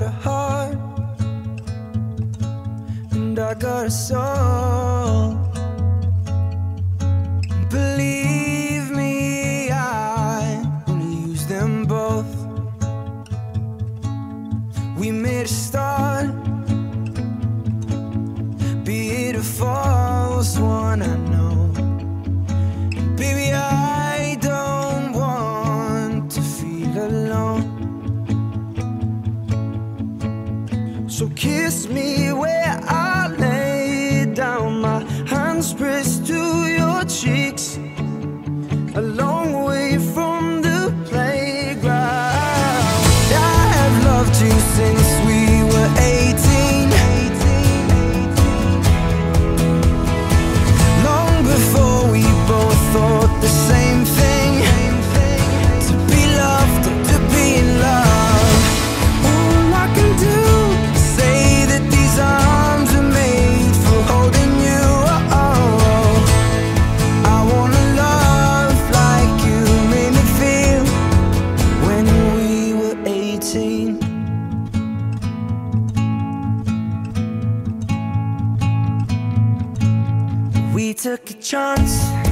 got a heart and I got a soul. Believe me, I wanna use them both. We made a start. So kiss me where I lay down, my hands pressed to your cheeks. Alone took a chance.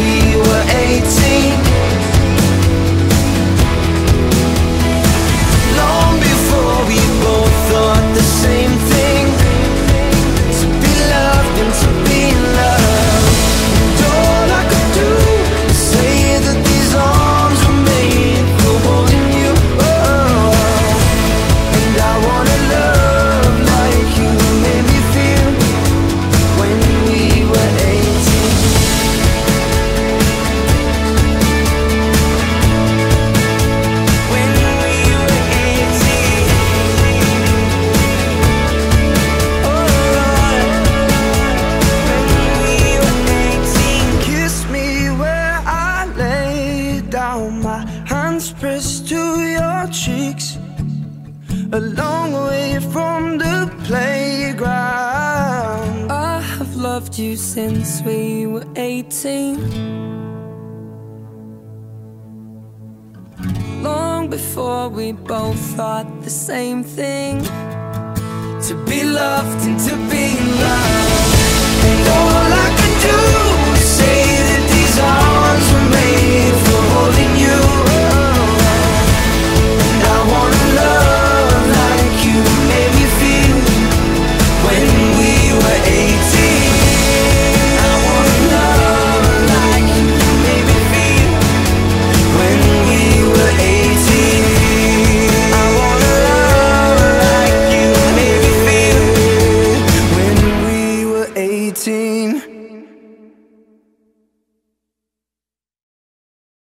feel a long way from the playground. I have loved you since we were 18. Long before we both thought the same thing. To be loved and to be